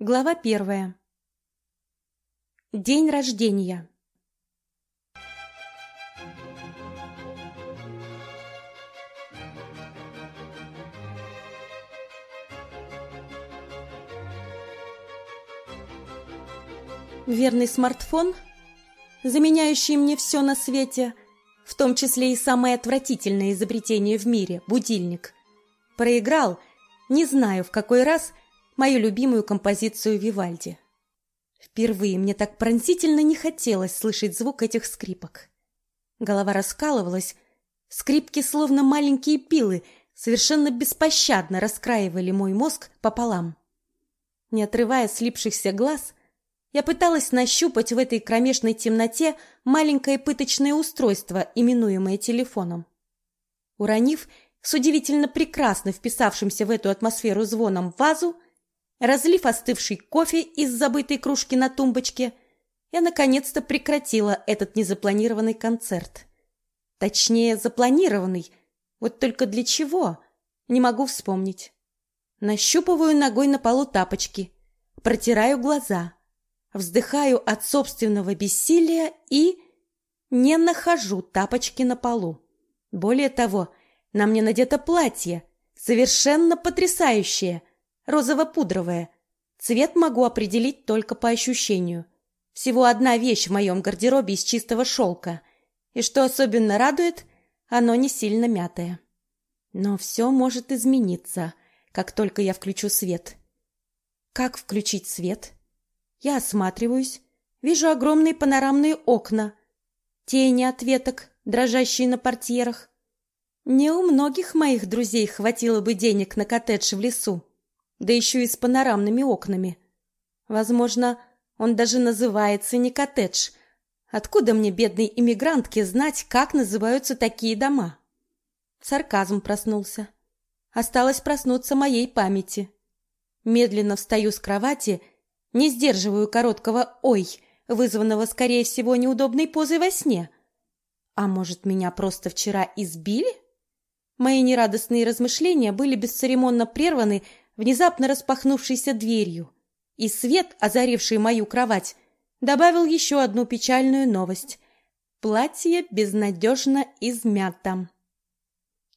Глава первая. День рождения. Верный смартфон, заменяющий мне все на свете, в том числе и самое отвратительное изобретение в мире – будильник, проиграл, не знаю в какой раз – мою любимую композицию Вивальди. Впервые мне так пронзительно не хотелось слышать звук этих скрипок. Голова раскалывалась, скрипки, словно маленькие пилы, совершенно беспощадно раскраивали мой мозг пополам. Не отрывая слипшихся глаз, я пыталась нащупать в этой кромешной темноте маленькое пыточное устройство, именуемое телефоном. Уронив с удивительно прекрасно вписавшимся в эту атмосферу звоном вазу, Разлив остывший кофе из забытой кружки на тумбочке, я наконец-то прекратила этот незапланированный концерт. Точнее, запланированный. Вот только для чего? Не могу вспомнить. Нащупываю ногой на полу тапочки, протираю глаза, вздыхаю от собственного бессилия и не нахожу тапочки на полу. Более того, на мне надето платье, совершенно потрясающее, розово-пудровое. Цвет могу определить только по ощущению. Всего одна вещь в моем гардеробе из чистого шелка. И что особенно радует, оно не сильно мятое. Но все может измениться, как только я включу свет. Как включить свет? Я осматриваюсь, вижу огромные панорамные окна, тени от веток, дрожащие на портьерах. Не у многих моих друзей хватило бы денег на коттедж в лесу да еще и с панорамными окнами. Возможно, он даже называется не коттедж. Откуда мне, бедной иммигрантке, знать, как называются такие дома? Сарказм проснулся. Осталось проснуться моей памяти. Медленно встаю с кровати, не сдерживаю короткого «ой», вызванного, скорее всего, неудобной позой во сне. А может, меня просто вчера избили? Мои нерадостные размышления были бесцеремонно прерваны внезапно распахнувшейся дверью, и свет, озаривший мою кровать, добавил еще одну печальную новость. Платье безнадежно измято.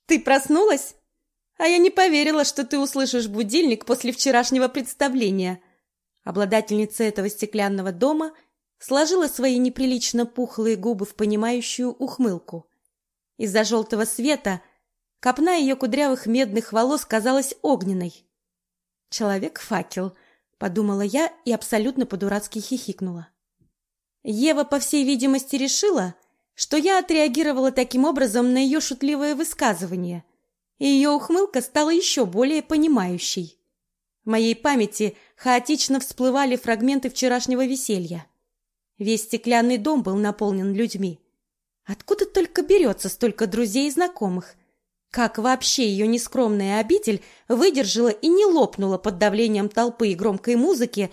«Ты проснулась? А я не поверила, что ты услышишь будильник после вчерашнего представления». Обладательница этого стеклянного дома сложила свои неприлично пухлые губы в понимающую ухмылку. Из-за желтого света копна ее кудрявых медных волос казалась огненной. Человек-факел, подумала я и абсолютно по-дурацки хихикнула. Ева, по всей видимости, решила, что я отреагировала таким образом на ее шутливое высказывание, и ее ухмылка стала еще более понимающей. В моей памяти хаотично всплывали фрагменты вчерашнего веселья. Весь стеклянный дом был наполнен людьми. Откуда только берется столько друзей и знакомых? Как вообще ее нескромная обитель выдержала и не лопнула под давлением толпы и громкой музыки,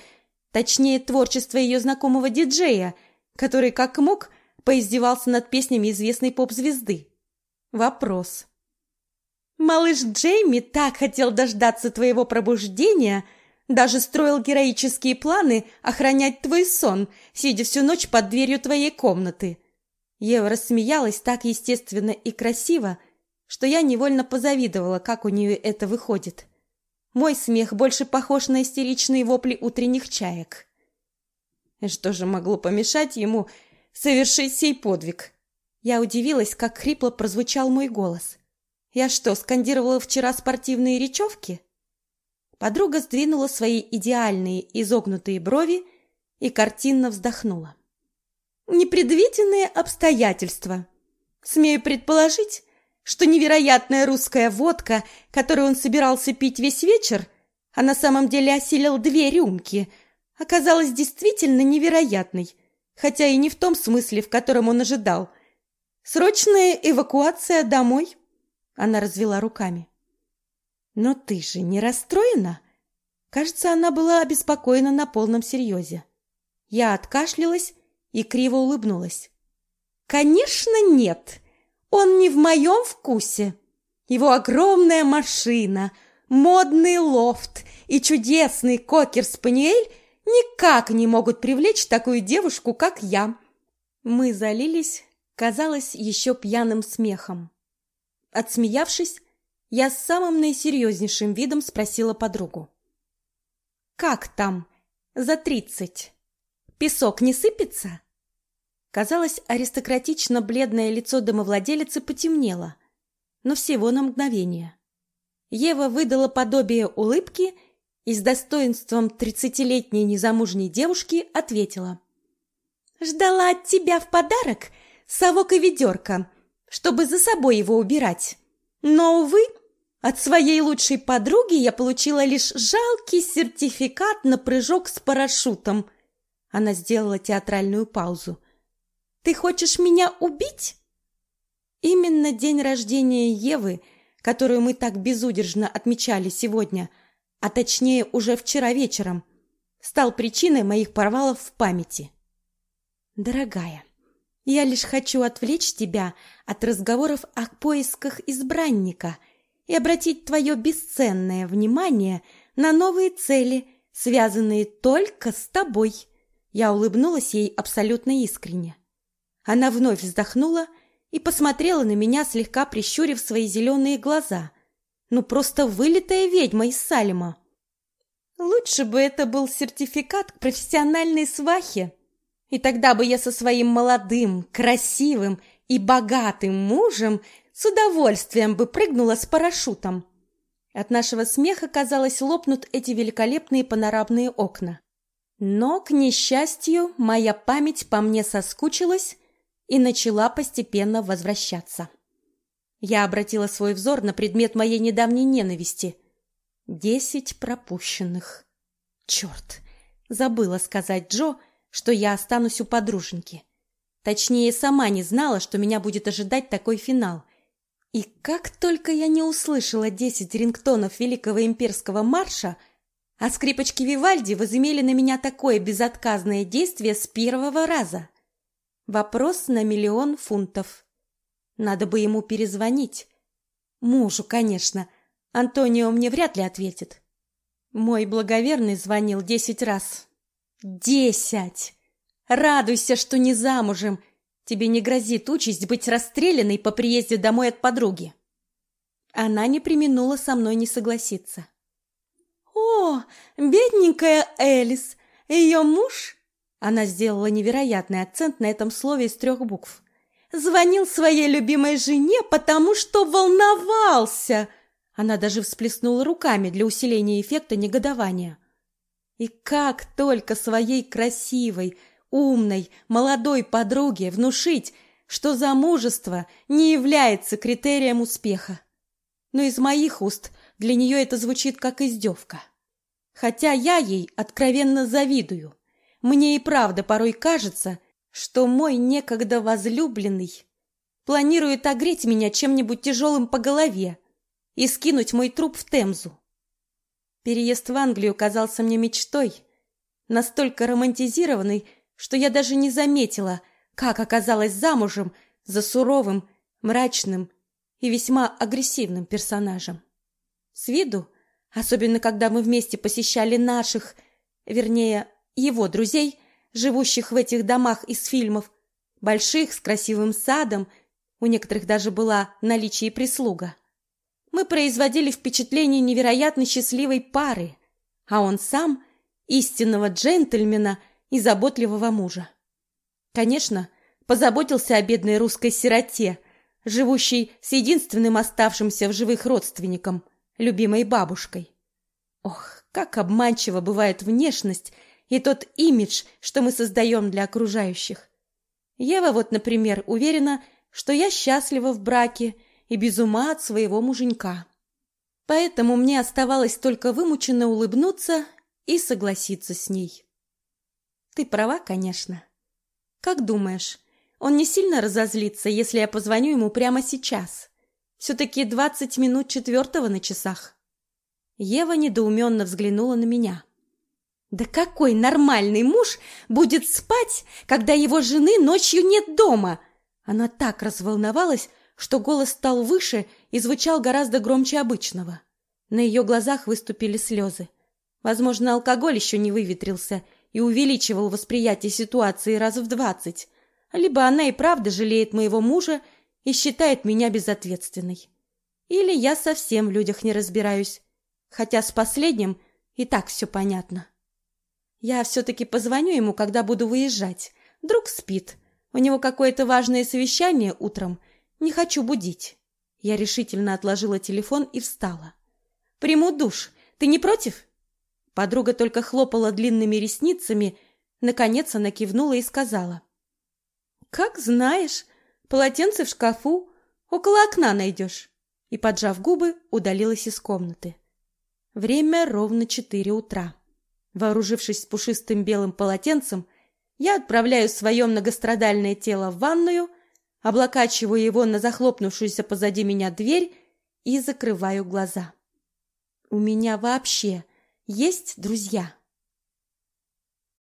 точнее, творчества ее знакомого диджея, который, как мог, поиздевался над песнями известной поп-звезды? Вопрос. Малыш Джейми так хотел дождаться твоего пробуждения, даже строил героические планы охранять твой сон, сидя всю ночь под дверью твоей комнаты. Ева рассмеялась так естественно и красиво, что я невольно позавидовала, как у нее это выходит. Мой смех больше похож на истеричные вопли утренних чаек. Что же могло помешать ему совершить сей подвиг? Я удивилась, как хрипло прозвучал мой голос. Я что, скандировала вчера спортивные речевки? Подруга сдвинула свои идеальные изогнутые брови и картинно вздохнула. Непредвиденные обстоятельства. Смею предположить, что невероятная русская водка, которую он собирался пить весь вечер, а на самом деле осилил две рюмки, оказалась действительно невероятной, хотя и не в том смысле, в котором он ожидал. Срочная эвакуация домой. Она развела руками. Но ты же не расстроена? Кажется, она была обеспокоена на полном серьезе. Я откашлялась и криво улыбнулась. Конечно, нет. Он не в моем вкусе. Его огромная машина, Модный лофт и чудесный кокер-спаниель никак не могут привлечь такую девушку, как я. Мы залились, казалось, еще пьяным смехом. Отсмеявшись, я с самым наисерьезнейшим видом спросила подругу. «Как там? За тридцать? Песок не сыпется?» Казалось, аристократично бледное лицо домовладелицы потемнело, но всего на мгновение. Ева выдала подобие улыбки и с достоинством тридцатилетней незамужней девушки ответила. «Ждала от тебя в подарок совок и ведерко, чтобы за собой его убирать. Но, увы, от своей лучшей подруги я получила лишь жалкий сертификат на прыжок с парашютом». Она сделала театральную паузу. «Ты хочешь меня убить?» Именно день рождения Евы, которую мы так безудержно отмечали сегодня, а точнее уже вчера вечером, стал причиной моих порвалов в памяти. Дорогая, я лишь хочу отвлечь тебя от разговоров о поисках избранника и обратить твое бесценное внимание на новые цели, связанные только с тобой. Я улыбнулась ей абсолютно искренне. Она вновь вздохнула и посмотрела на меня, слегка прищурив свои зеленые глаза. Ну, просто вылитая ведьма из Салема. Лучше бы это был сертификат к профессиональной свахе. И тогда бы я со своим молодым, красивым и богатым мужем с удовольствием бы прыгнула с парашютом. От нашего смеха, казалось, лопнут эти великолепные панорамные окна. Но, к несчастью, моя память по мне соскучилась и начала постепенно возвращаться. Я обратила свой взор на предмет моей недавней ненависти. Десять пропущенных. Черт! Забыла сказать Джо, что я останусь у подруженьки. Точнее, сама не знала, что меня будет ожидать такой финал. И как только я не услышала десять рингтонов Великого имперского марша, а скрипочки Вивальди возымели на меня такое безотказное действие с первого раза. Вопрос на миллион фунтов. Надо бы ему перезвонить. Мужу, конечно. Антонио мне вряд ли ответит. Мой благоверный звонил десять раз. Десять! Радуйся, что не замужем. Тебе не грозит участь быть расстрелянной по приезде домой от подруги. Она не преминула со мной не согласиться. О, бедненькая Элис! Ее муж она сделала невероятный акцент на этом слове из трех букв. Звонил своей любимой жене, потому что волновался. Она даже всплеснула руками для усиления эффекта негодования. И как только своей красивой, умной, молодой подруге внушить, что замужество не является критерием успеха. Но из моих уст для нее это звучит как издевка. Хотя я ей откровенно завидую. Мне и правда порой кажется, что мой некогда возлюбленный планирует огреть меня чем-нибудь тяжелым по голове и скинуть мой труп в Темзу. Переезд в Англию казался мне мечтой, настолько романтизированной, что я даже не заметила, как оказалась замужем за суровым, мрачным и весьма агрессивным персонажем. С виду, особенно когда мы вместе посещали наших, вернее, его друзей, живущих в этих домах из фильмов, больших, с красивым садом, у некоторых даже была наличие прислуга. Мы производили впечатление невероятно счастливой пары, а он сам истинного джентльмена и заботливого мужа. Конечно, позаботился о бедной русской сироте, живущей с единственным оставшимся в живых родственником, любимой бабушкой. Ох, как обманчива бывает внешность и тот имидж, что мы создаем для окружающих. Ева вот, например, уверена, что я счастлива в браке и без ума от своего муженька. Поэтому мне оставалось только вымученно улыбнуться и согласиться с ней. Ты права, конечно. Как думаешь, он не сильно разозлится, если я позвоню ему прямо сейчас? Все-таки двадцать минут четвертого на часах. Ева недоуменно взглянула на меня. Да какой нормальный муж будет спать, когда его жены ночью нет дома? Она так разволновалась, что голос стал выше и звучал гораздо громче обычного. На ее глазах выступили слезы. Возможно, алкоголь еще не выветрился и увеличивал восприятие ситуации раз в двадцать. Либо она и правда жалеет моего мужа и считает меня безответственной. Или я совсем в людях не разбираюсь, хотя с последним и так все понятно. Я все-таки позвоню ему, когда буду выезжать. Друг спит. У него какое-то важное совещание утром. Не хочу будить. Я решительно отложила телефон и встала. Приму душ. Ты не против? Подруга только хлопала длинными ресницами, наконец она кивнула и сказала: "Как знаешь, полотенце в шкафу, около окна найдешь». И поджав губы, удалилась из комнаты. Время ровно четыре утра. Вооружившись пушистым белым полотенцем, я отправляю свое многострадальное тело в ванную, облокачиваю его на захлопнувшуюся позади меня дверь и закрываю глаза. У меня вообще есть друзья.